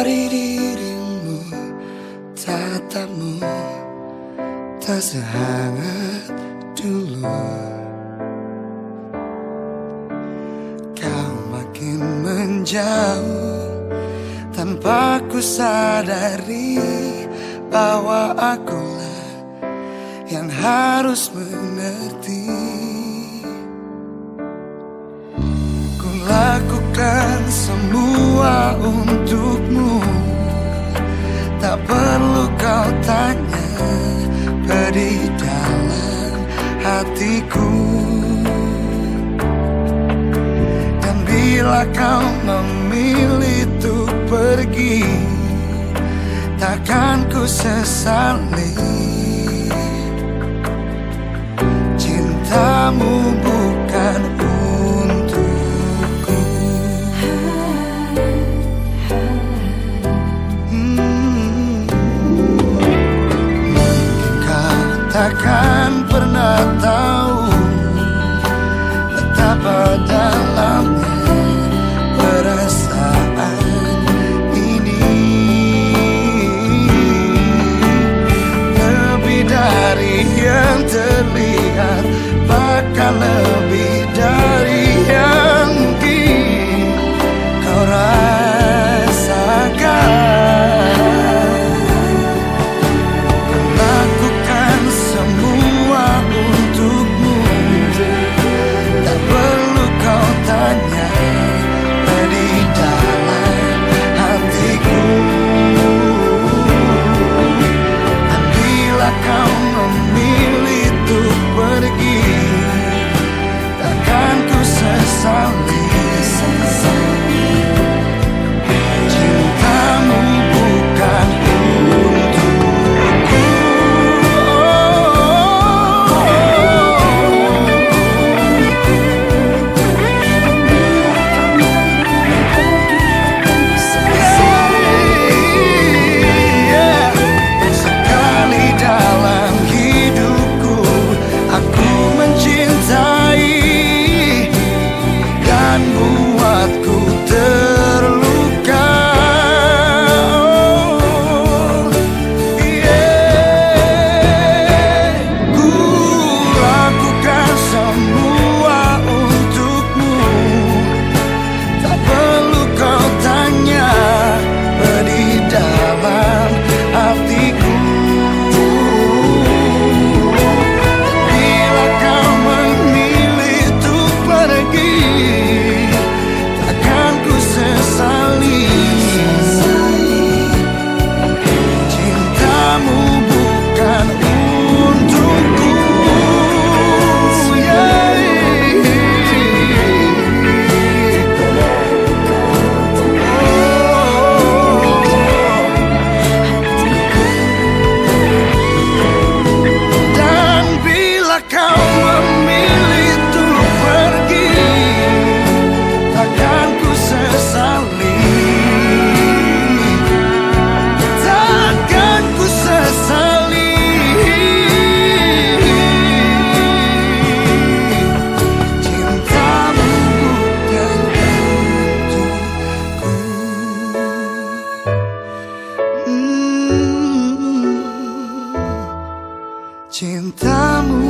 Dari dirimu Tatapmu Tak sehangat dulu. Kau makin menjauh Tanpa ku sadari Bahwa akulah Yang harus mengerti. Ku lakukan semua Tak perlu kau tanya Beri dalam hatiku. Dan bila kau memilih untuk pergi Takkan ku sesali. Cintamu bukan I'm Cintamu